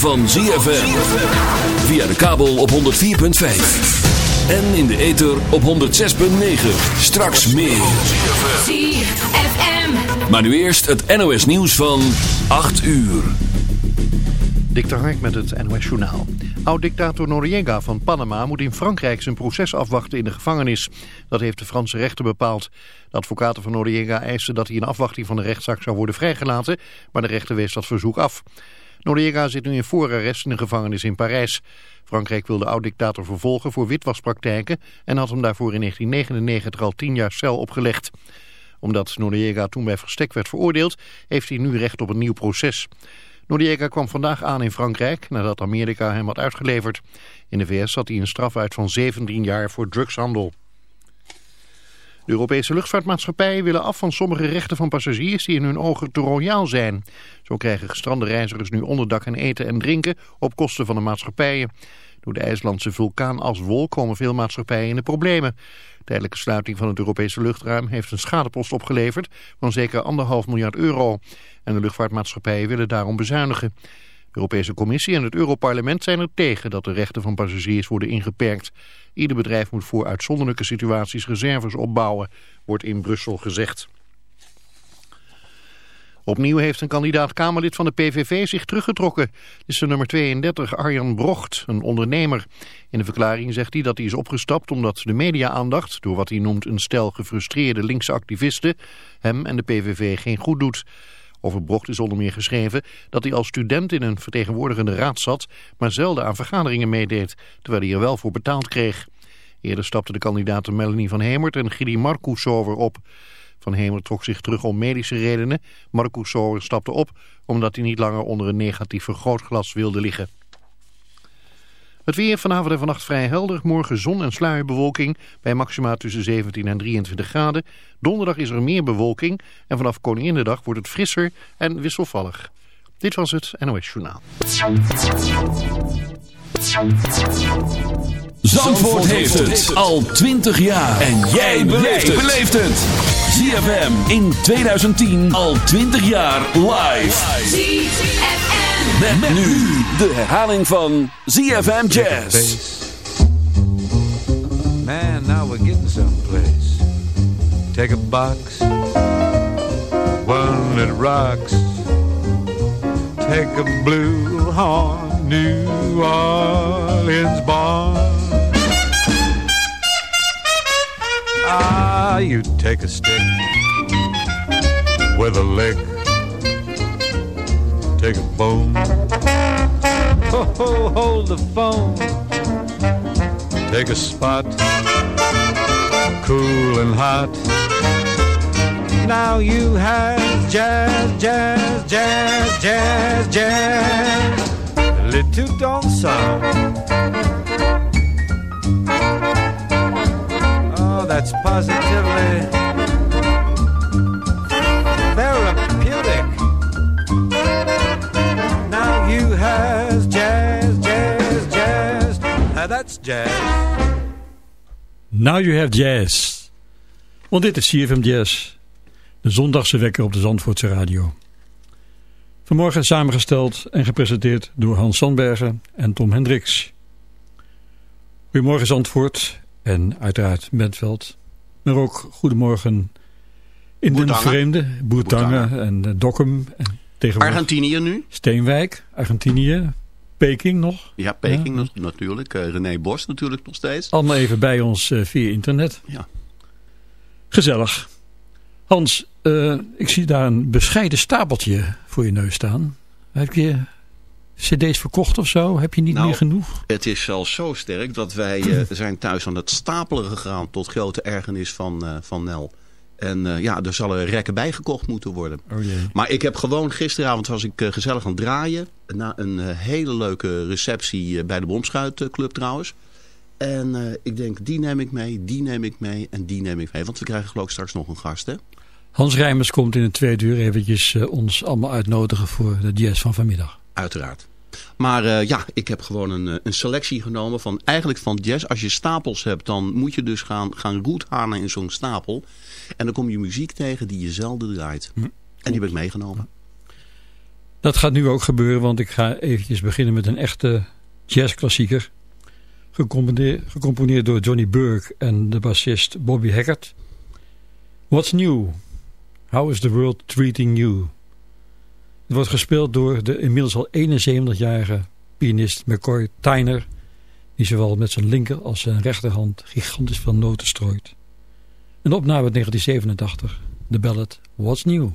van ZFM. Via de kabel op 104.5. En in de ether op 106.9. Straks meer. ZFM. Maar nu eerst het NOS nieuws van 8 uur. Dik Hark met het NOS Journaal. Oud-dictator Noriega van Panama moet in Frankrijk zijn proces afwachten in de gevangenis. Dat heeft de Franse rechter bepaald. De advocaten van Noriega eisten dat hij in afwachting van de rechtszaak zou worden vrijgelaten, maar de rechter wees dat verzoek af. Noriega zit nu in voorarrest in de gevangenis in Parijs. Frankrijk wil de oud-dictator vervolgen voor witwaspraktijken en had hem daarvoor in 1999 al tien jaar cel opgelegd. Omdat Noriega toen bij verstek werd veroordeeld, heeft hij nu recht op een nieuw proces. Noriega kwam vandaag aan in Frankrijk nadat Amerika hem had uitgeleverd. In de VS zat hij een straf uit van 17 jaar voor drugshandel. De Europese luchtvaartmaatschappijen willen af van sommige rechten van passagiers die in hun ogen te royaal zijn. Zo krijgen gestrande reizigers nu onderdak en eten en drinken op kosten van de maatschappijen. Door de IJslandse vulkaan als wol komen veel maatschappijen in de problemen. Tijdelijke sluiting van het Europese luchtruim heeft een schadepost opgeleverd van zeker anderhalf miljard euro. En de luchtvaartmaatschappijen willen daarom bezuinigen. De Europese Commissie en het Europarlement zijn er tegen dat de rechten van passagiers worden ingeperkt. Ieder bedrijf moet voor uitzonderlijke situaties reserves opbouwen, wordt in Brussel gezegd. Opnieuw heeft een kandidaat-Kamerlid van de PVV zich teruggetrokken. Dit is de nummer 32, Arjan Brocht, een ondernemer. In de verklaring zegt hij dat hij is opgestapt omdat de media-aandacht... door wat hij noemt een stel gefrustreerde linkse activisten... hem en de PVV geen goed doet. Over Brocht is onder meer geschreven dat hij als student in een vertegenwoordigende raad zat... maar zelden aan vergaderingen meedeed, terwijl hij er wel voor betaald kreeg. Eerder stapten de kandidaten Melanie van Hemert en Gidi Marcus over op... Van Hemer trok zich terug om medische redenen. Marcus Sower stapte op omdat hij niet langer onder een negatief vergrootglas wilde liggen. Het weer vanavond en vannacht vrij helder. Morgen zon en sluierbewolking bij maxima tussen 17 en 23 graden. Donderdag is er meer bewolking en vanaf Koninginnedag wordt het frisser en wisselvallig. Dit was het NOS Journaal. Zandvoort heeft het al 20 jaar. En jij beleeft het. ZFM in 2010 al 20 jaar live. ZFM. Met, nu de herhaling van ZFM Jazz. Man, now we're getting someplace. Take a box. One that rocks. Take a blue horn, New Orleans barn. Ah, you take a stick with a lick, take a bone, ho ho, hold the phone, take a spot, cool and hot. Now you have jazz, jazz, jazz, jazz, jazz, a little don't sound. Oh, that's positively that's jazz. Now you have jazz. Want dit is CFM Jazz. De zondagse wekker op de Zandvoortse radio. Vanmorgen samengesteld en gepresenteerd door Hans Sandbergen en Tom Hendricks. Goedemorgen Zandvoort en uiteraard Bentveld. Maar ook goedemorgen in de vreemde. Boertangen en uh, Dokkum. En tegenwoordig Argentinië nu? Steenwijk, Argentinië. Peking nog. Ja, Peking natuurlijk. Uh, René Bos natuurlijk nog steeds. Allemaal even bij ons uh, via internet. Ja. Gezellig. Hans, ik zie daar een bescheiden stapeltje voor je neus staan. Heb je cd's verkocht of zo? Heb je niet nou, meer genoeg? Het is zelfs zo sterk dat wij zijn thuis aan het stapelen gegaan tot grote ergernis van, van Nel. En uh, ja, er zal een rekken bijgekocht moeten worden. Oh. Maar ik heb gewoon, gisteravond was ik gezellig aan het draaien. Na een hele leuke receptie bij de Bomschuitclub trouwens. En ik denk, die neem ik mee, die neem ik mee en die neem ik mee. Want we krijgen geloof ik straks nog een gast, hè? Hans Rijmers komt in het tweede uur eventjes ons allemaal uitnodigen voor de jazz van vanmiddag. Uiteraard. Maar uh, ja, ik heb gewoon een, eh, een selectie genomen van eigenlijk van jazz. Als je stapels hebt, dan moet je dus gaan, gaan roethalen in zo'n stapel. En dan kom je muziek tegen die je zelden draait. Hm. En die heb ik meegenomen. Dat gaat nu ook gebeuren, want ik ga eventjes beginnen met een echte jazzklassieker. Gecomponeerd, gecomponeerd door Johnny Burke en de bassist Bobby Haggart. What's New? How is the World Treating You? Het wordt gespeeld door de inmiddels al 71-jarige pianist McCoy Tyner... die zowel met zijn linker als zijn rechterhand gigantisch veel noten strooit. Een opname uit 1987, de ballad What's New?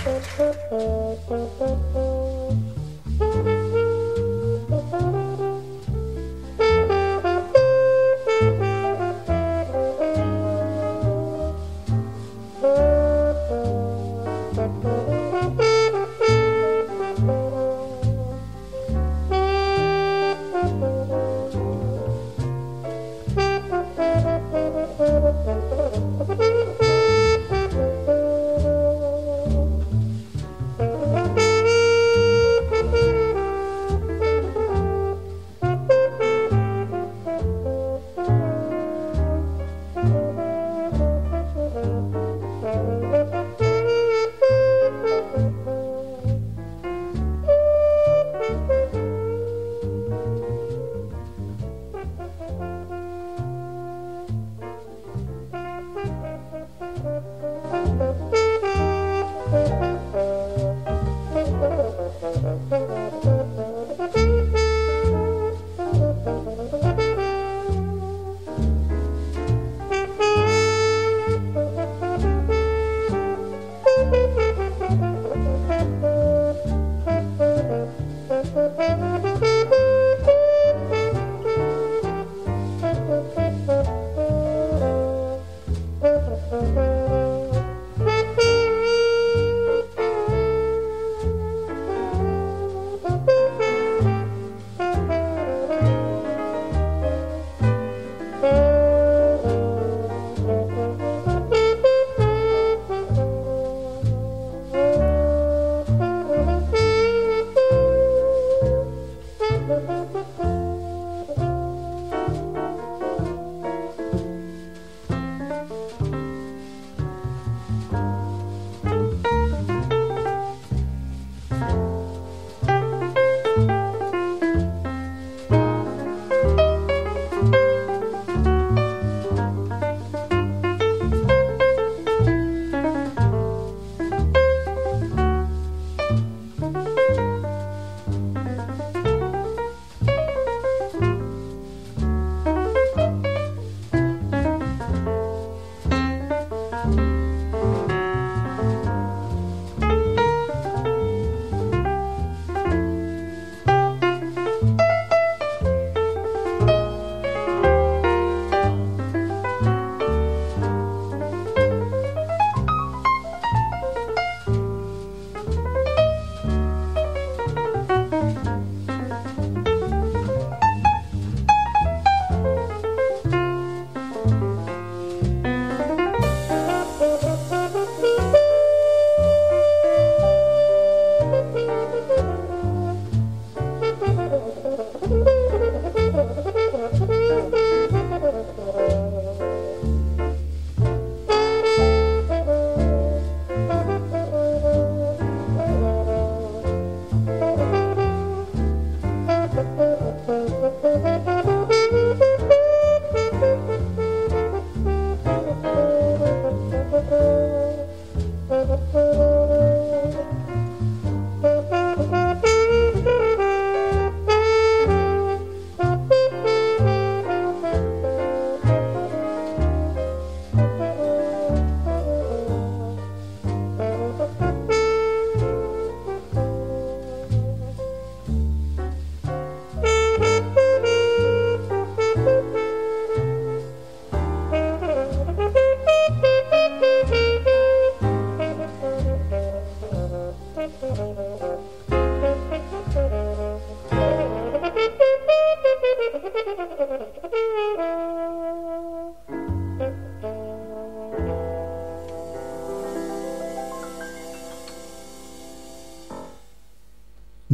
Thank you.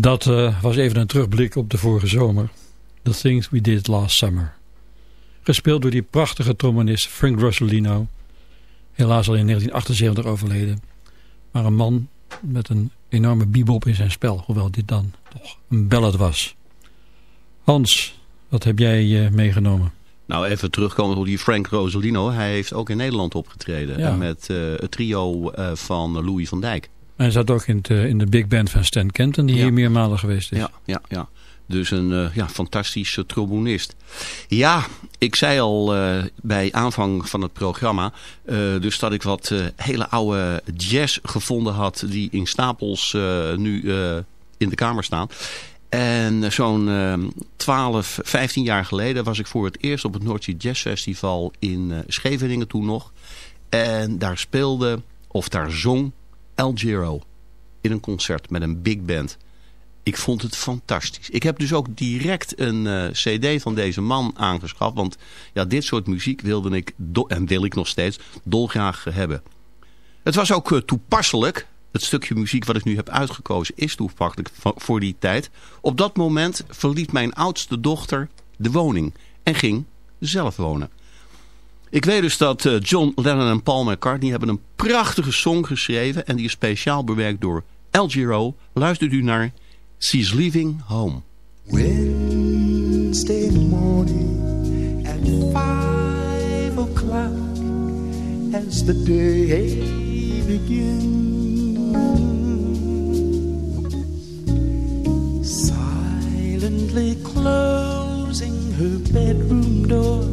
Dat uh, was even een terugblik op de vorige zomer. The Things We Did Last Summer. Gespeeld door die prachtige trombonist Frank Rosolino. Helaas al in 1978 overleden. Maar een man met een enorme bebop in zijn spel. Hoewel dit dan toch een ballad was. Hans, wat heb jij uh, meegenomen? Nou, even terugkomen op die Frank Rosolino. Hij heeft ook in Nederland opgetreden. Ja. Met uh, het trio van Louis van Dijk. Hij zat ook in, het, in de big band van Stan Kenton, die Ja. hier meermalen geweest is. Ja, ja, ja. Dus een uh, ja, fantastische trombonist. Ja, ik zei al uh, bij aanvang van het programma... Uh, dus dat ik wat hele oude jazz gevonden had... die in stapels nu in de kamer staan. En zo'n 12, 15 jaar geleden was ik voor het eerst op het Noordzee Jazz Festival in Scheveningen toen nog. En daar speelde, of daar zong El Giro in een concert met een big band. Ik vond het fantastisch. Ik heb dus ook direct een uh, cd van deze man aangeschaft. Want ja, dit soort muziek wilde ik, en wil ik nog steeds, dolgraag hebben. Het was ook uh, toepasselijk. Het stukje muziek wat ik nu heb uitgekozen is toepasselijk voor die tijd. Op dat moment verliet mijn oudste dochter de woning en ging zelf wonen. Ik weet dus dat uh, John Lennon en Paul McCartney hebben een prachtige song geschreven. En die is speciaal bewerkt door El Giro. Luistert u naar She's Leaving Home. Wednesday morning at five o'clock as the day begins. Silently closing her bedroom door,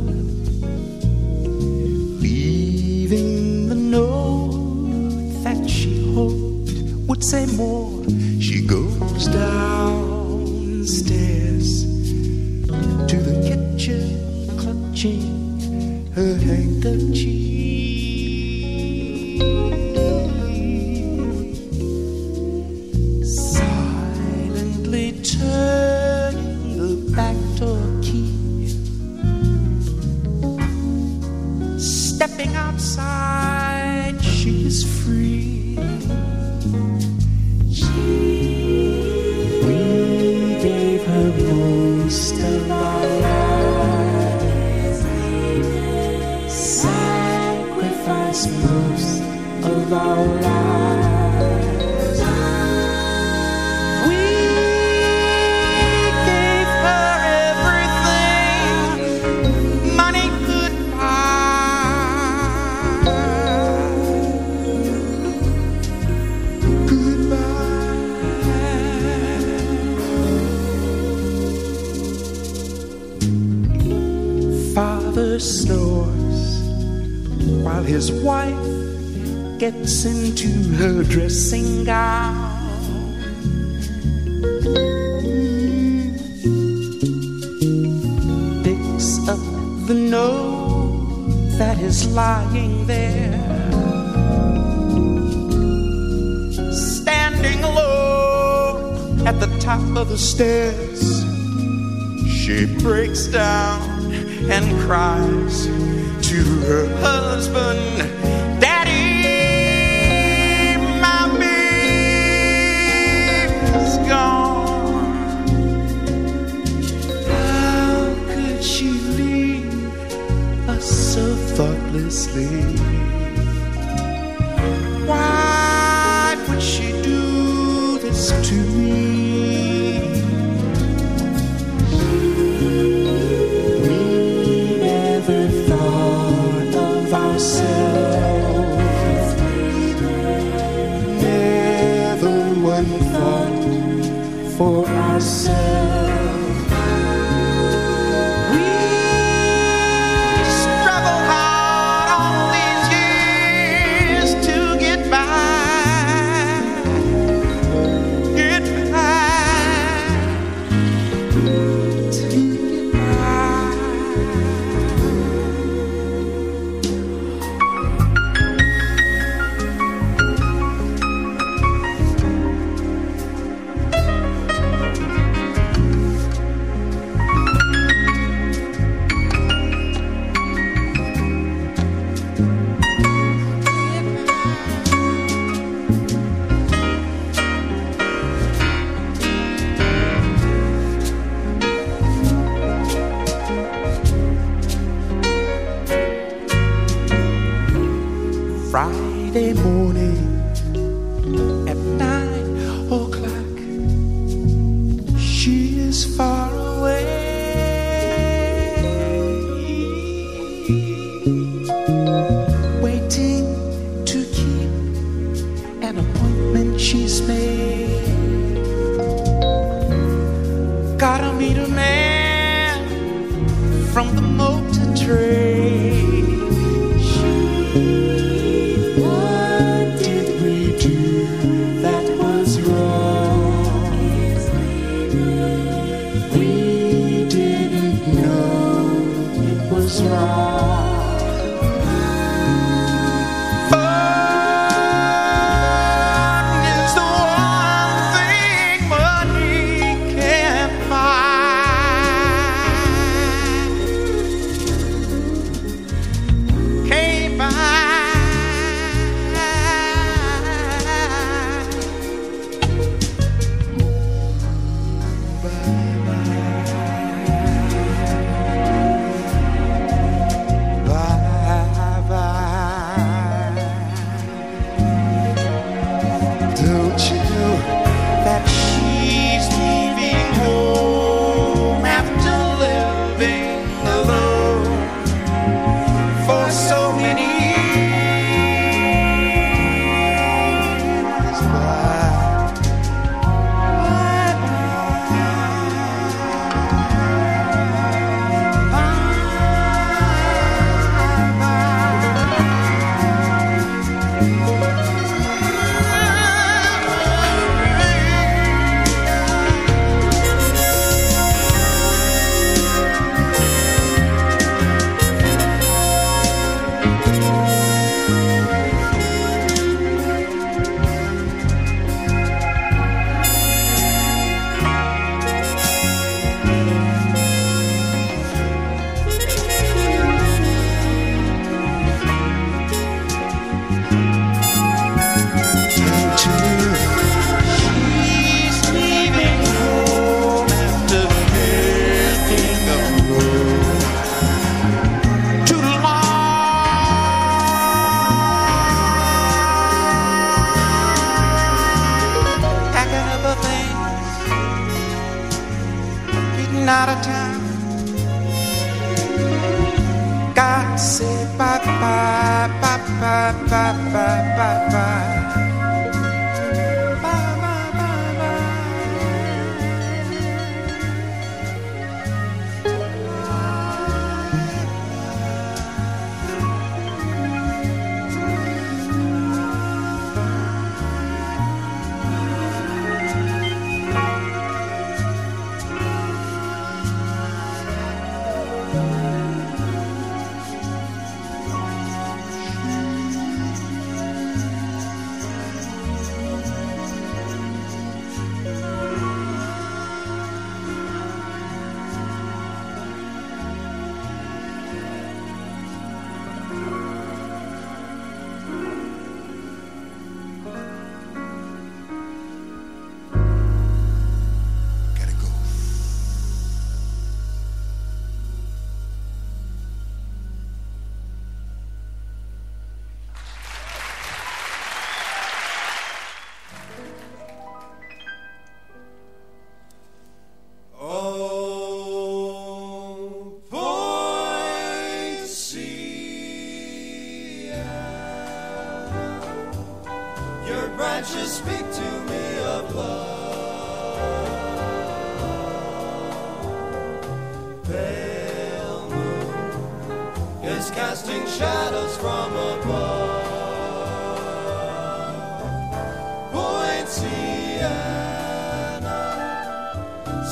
heartlessly.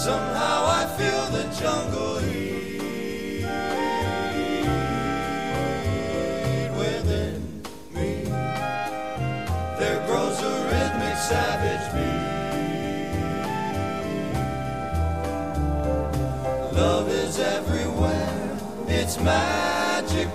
Somehow I feel the jungle heat within me. There grows a rhythmic savage beat. Love is everywhere, it's magic.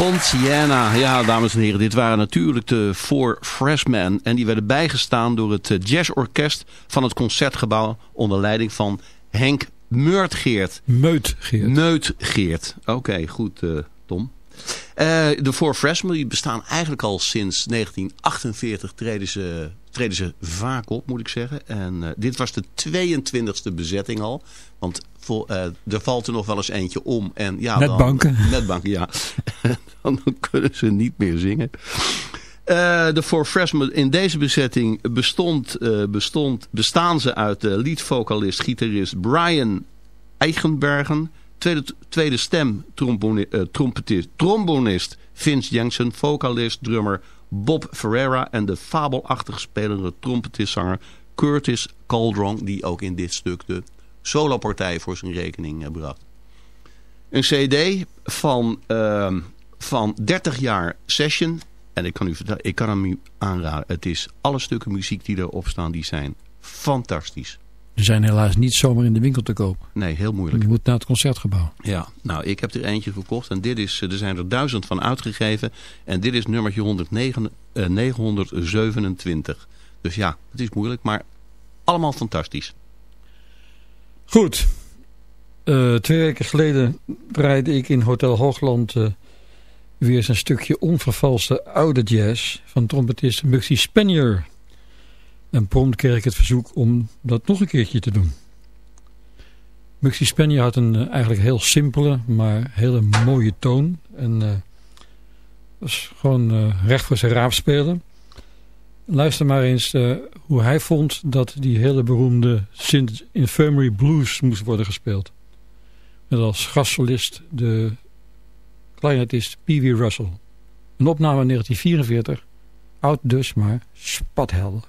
Ponciana, ja dames en heren, dit waren natuurlijk de Four Freshmen. En die werden bijgestaan door het eh, jazzorkest van het Concertgebouw onder leiding van Henk Meurtgeert. Meutgeert. Meutgeert. Oké, goed uh, Tom. Uh, de Four Freshmen die bestaan eigenlijk al sinds 1948 treden ze, treden ze vaak op, moet ik zeggen. En uh, dit was de 22e bezetting al. Want vol, uh, er valt er nog wel eens eentje om. En, ja. Dan, netbanken, ja. dan kunnen ze niet meer zingen. Uh, de Four Freshmen in deze bezetting bestond, uh, bestond, bestaan ze uit de leadvocalist, gitarist Brian Eigenbergen. Tweede, tweede stem trombone, trompetist, trombonist Vince Jensen. Vocalist, drummer Bob Ferreira. En de fabelachtig spelende trompetistzanger Curtis Caldron. Die ook in dit stuk de solopartij voor zijn rekening bracht. Een cd van, uh, van 30 jaar session. En ik kan, u ik kan hem u aanraden. Het is alle stukken muziek die erop staan, die zijn fantastisch. Ze zijn helaas niet zomaar in de winkel te kopen. Nee, heel moeilijk. Je moet naar het concertgebouw. Ja, nou ik heb er eentje gekocht. En dit is, er zijn er duizend van uitgegeven. En dit is nummertje 109, uh, 927. Dus ja, het is moeilijk, maar allemaal fantastisch. Goed. Uh, twee weken geleden draaide ik in Hotel Hoogland uh, weer een stukje onvervalste oude jazz van trompetist Muxie Spanier. En prompt kreeg ik het verzoek om dat nog een keertje te doen. Muxie Spanier had een uh, eigenlijk heel simpele, maar hele mooie toon. En was gewoon recht voor zijn raap spelen. Luister maar eens uh, hoe hij vond dat die hele beroemde St. Infirmary Blues moest worden gespeeld. Met als gastsolist de clarinetist Pee Russell. Een opname in 1944, oud dus, maar spathelder.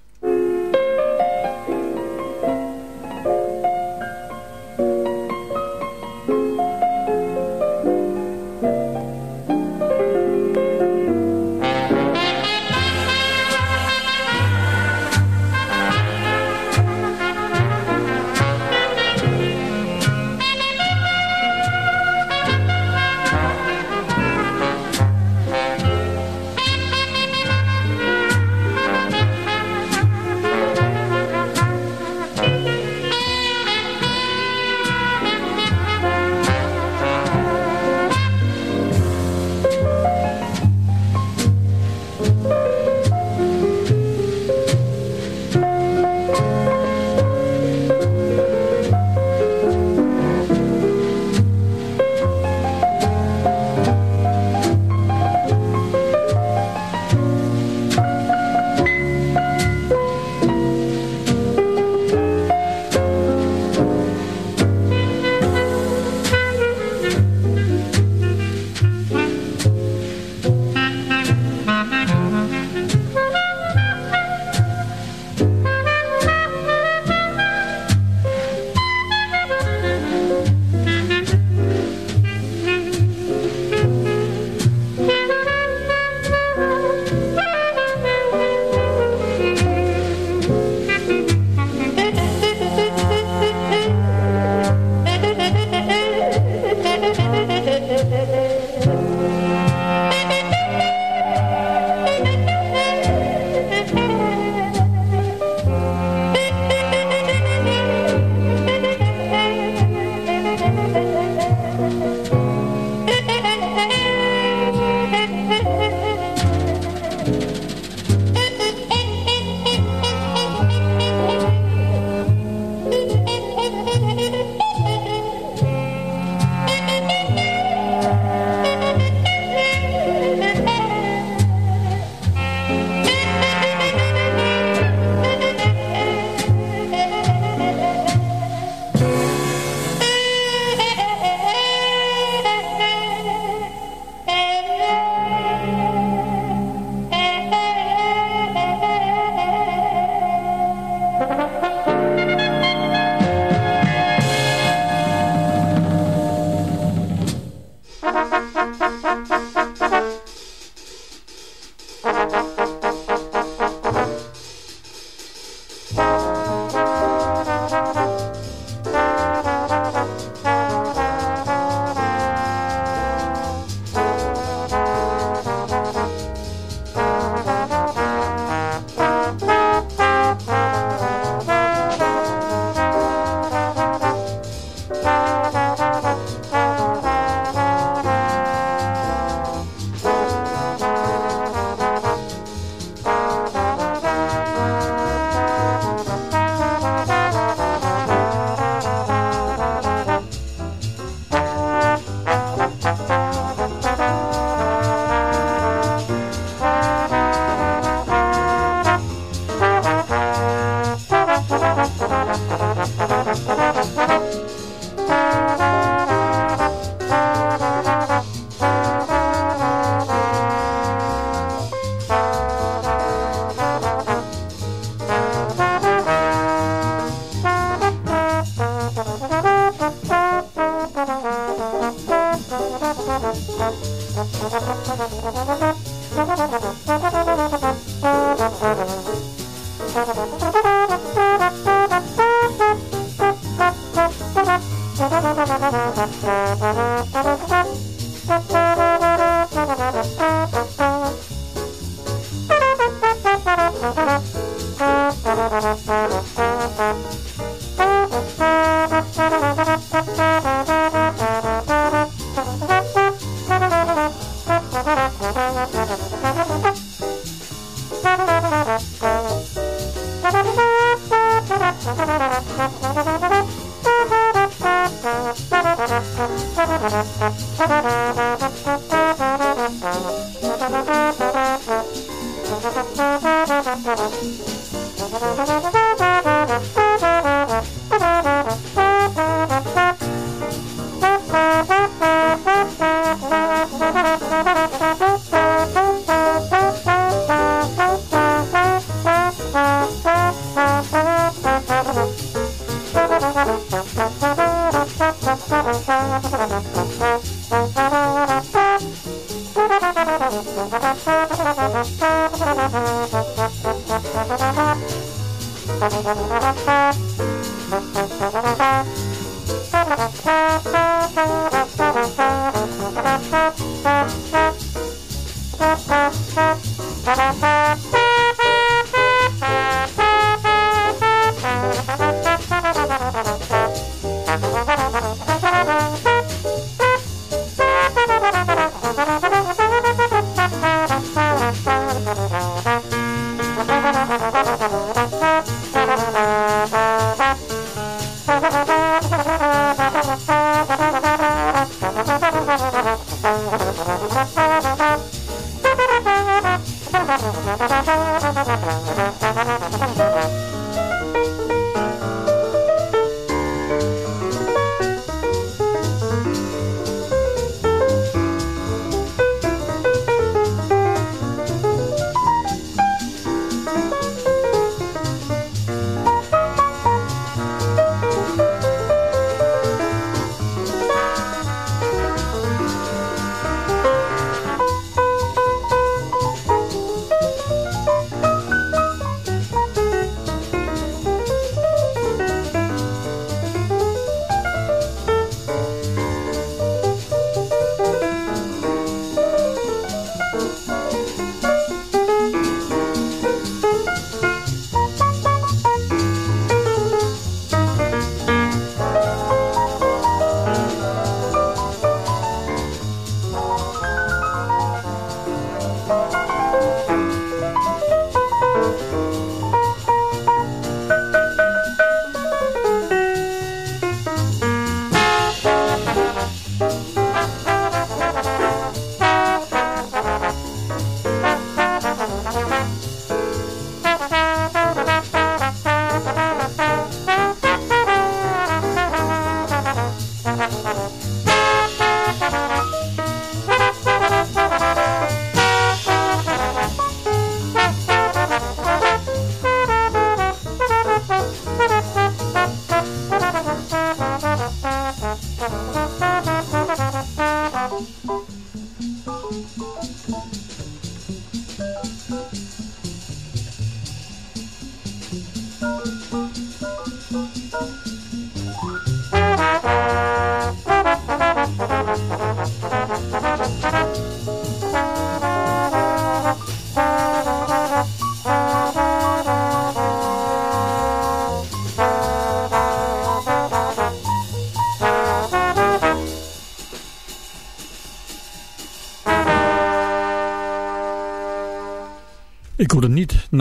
Ik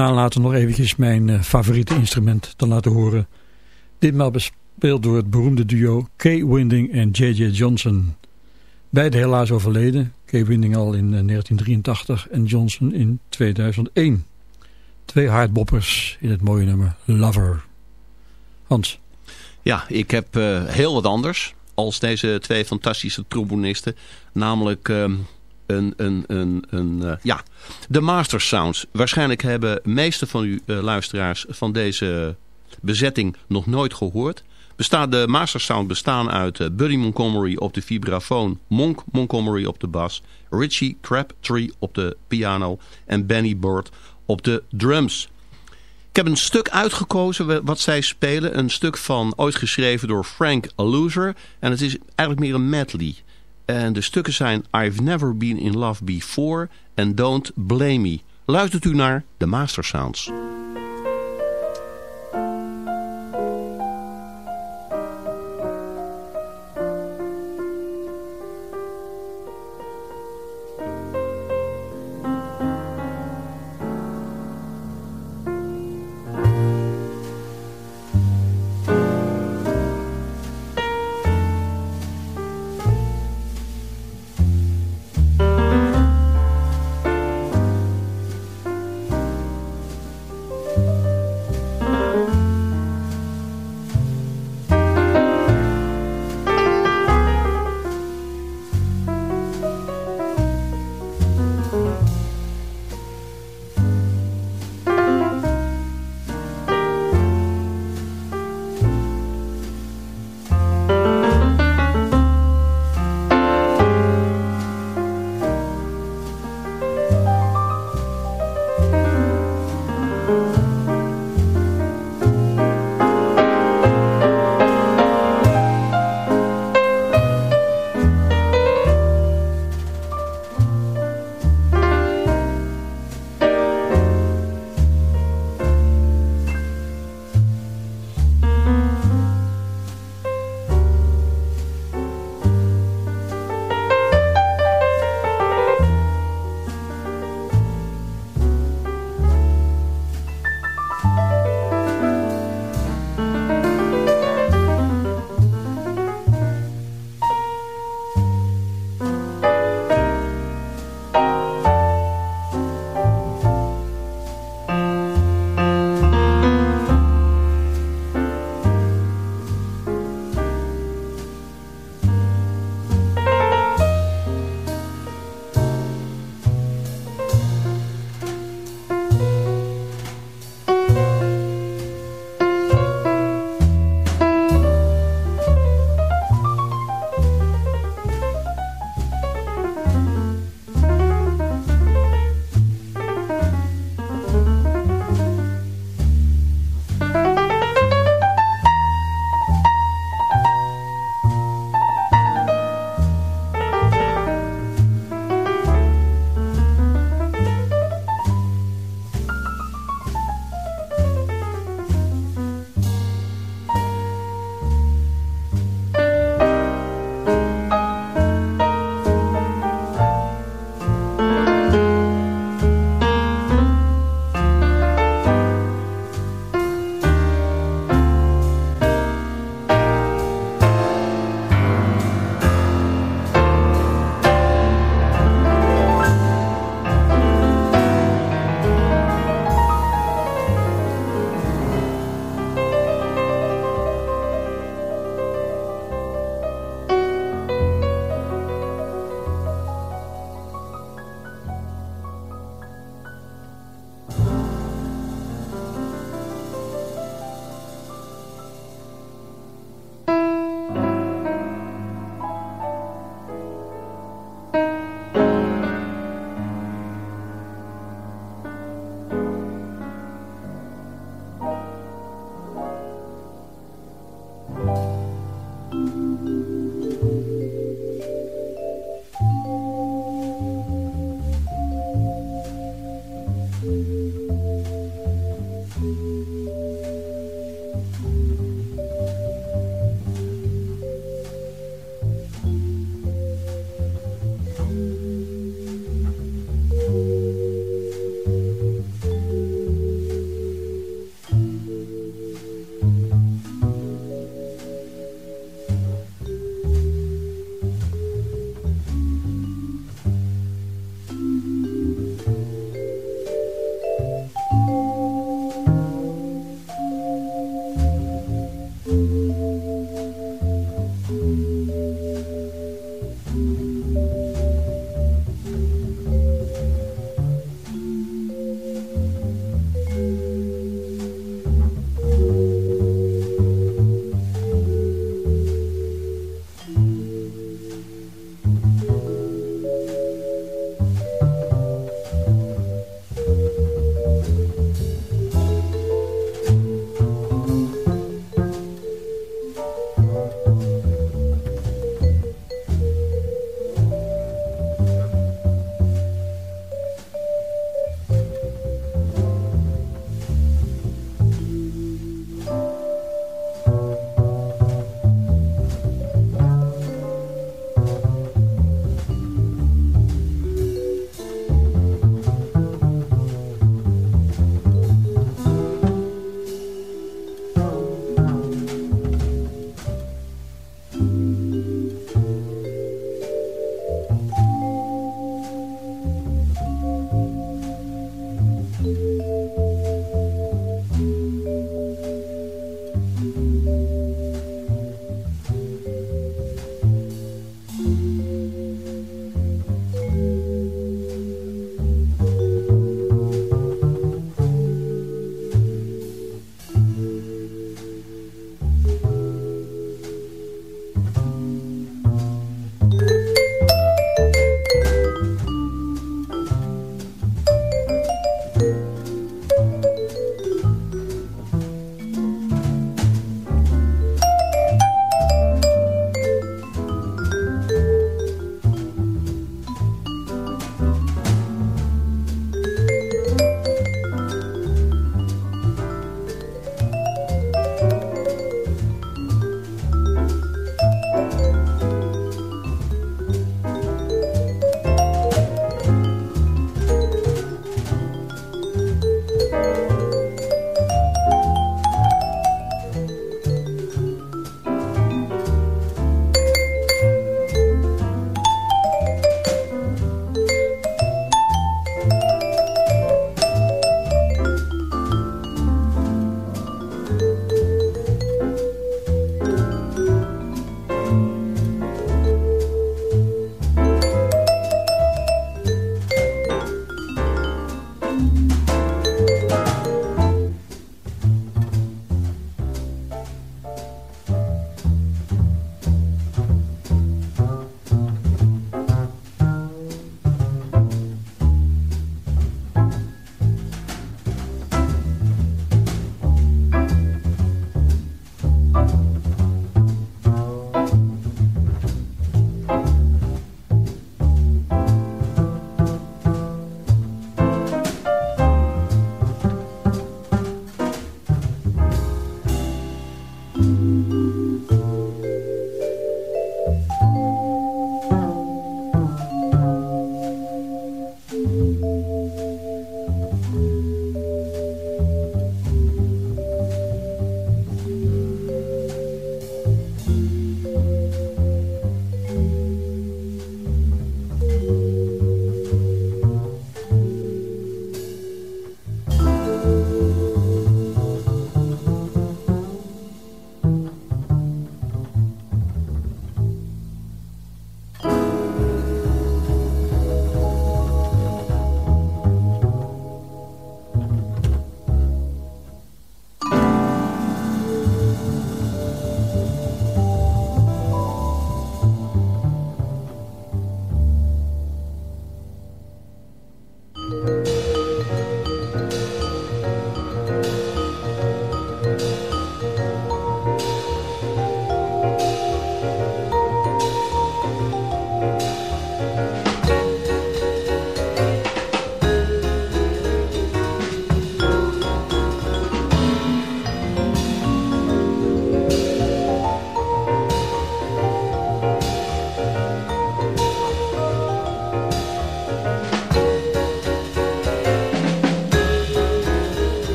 nalaten nog eventjes mijn uh, favoriete instrument te laten horen. Ditmaal bespeeld door het beroemde duo Kay Winding en J.J. Johnson. Beide helaas overleden. Kay Winding al in uh, 1983 en Johnson in 2001. Twee hardboppers in het mooie nummer Lover. Hans. Ja, ik heb uh, heel wat anders als deze twee fantastische trombonisten. Namelijk een, uh, ja, de Master Sounds. Waarschijnlijk hebben meeste van u uh, luisteraars van deze bezetting nog nooit gehoord. Bestaat, de Master Sound bestaan uit uh, Buddy Montgomery op de vibrafoon, Monk Montgomery op de bas, Richie Crabtree op de piano en Benny Bird op de drums. Ik heb een stuk uitgekozen wat zij spelen. Een stuk van ooit geschreven door Frank Loser. En het is eigenlijk meer een medley. En de stukken zijn I've Never Been In Love Before en Don't Blame Me. Luistert u naar de Master Sounds.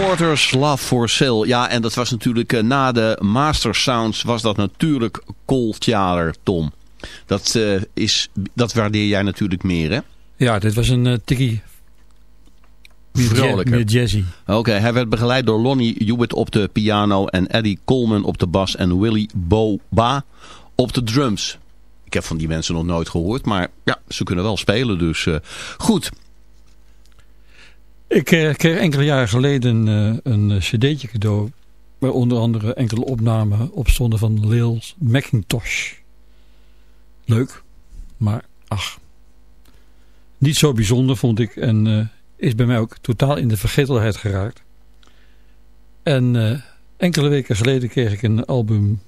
Porter's Love for Sale. Ja, en dat was natuurlijk uh, na de Master Sounds was dat natuurlijk Cole Tjaler, Tom. Dat, uh, is, dat waardeer jij natuurlijk meer, hè? Ja, dit was een uh, tikkie vrolijker. Meer jazzy. Oké, okay, hij werd begeleid door Lonnie Hewitt op de piano en Eddie Coleman op de bas en Willy Boba op de drums. Ik heb van die mensen nog nooit gehoord, maar ja, ze kunnen wel spelen, dus uh, goed. Ik kreeg enkele jaren geleden uh, een cd'tje cadeau, waar onder andere enkele opnamen op stonden van Lils Macintosh. Leuk, maar ach, niet zo bijzonder vond ik en is bij mij ook totaal in de vergetelheid geraakt. En enkele weken geleden kreeg ik een album.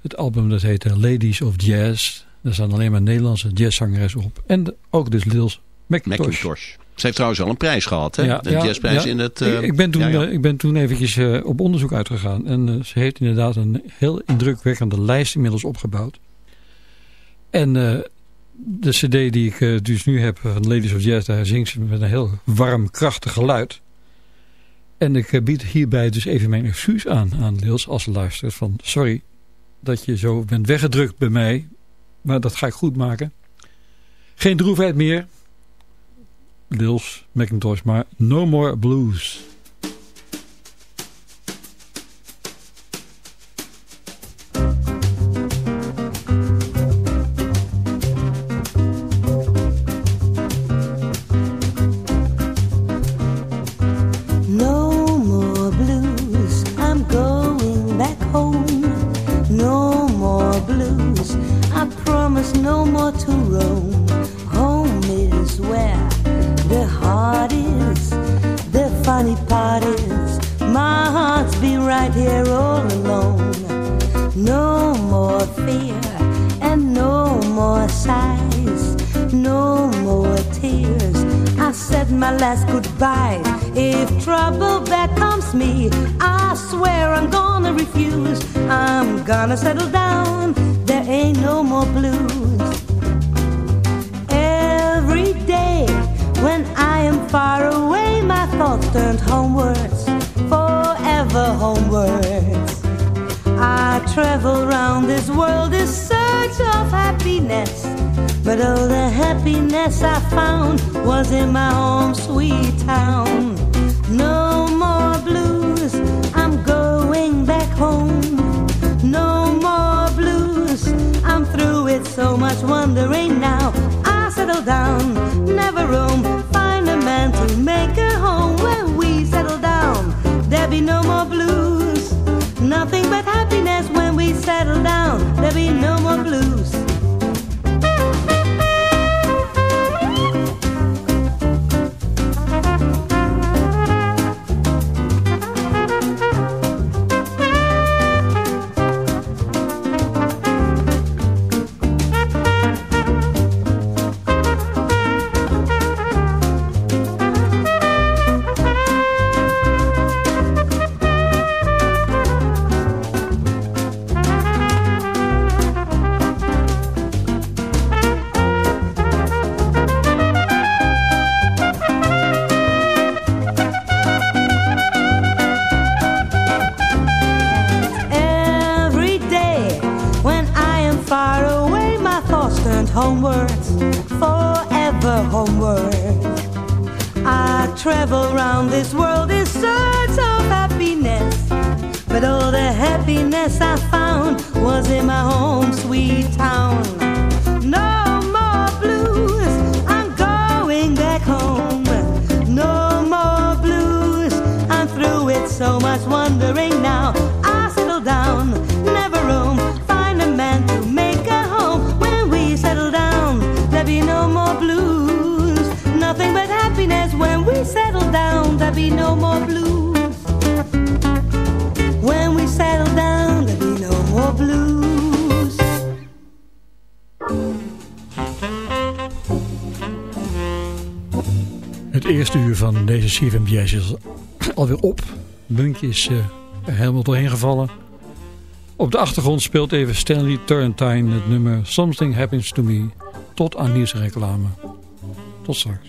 Het album dat heette Ladies of Jazz. Daar staan alleen maar Nederlandse jazzzangeres op. En ook dus Lils McIntosh. McIntosh. Ze heeft trouwens al een prijs gehad, hè? Ja, jazzprijs ja. in het... Uh, ik, ik, ben toen, uh, ik ben toen eventjes uh, op onderzoek uitgegaan. En ze heeft inderdaad een heel indrukwekkende lijst inmiddels opgebouwd. En de cd die ik dus nu heb van Ladies of Jazz, daar zingt ze met een heel warm, krachtig geluid. En ik bied hierbij dus even mijn excuus aan, aan Lils als luistert. Van sorry dat je zo bent weggedrukt bij mij, maar dat ga ik goed maken. Geen droefheid meer. Lils McIntosh, maar No More Blues. Deze CFM Jazz is alweer op. Bunkje is uh, helemaal doorheen gevallen. Op de achtergrond speelt even Stanley Turrentine het nummer Something Happens to Me tot aan nieuwsreclame. Tot straks.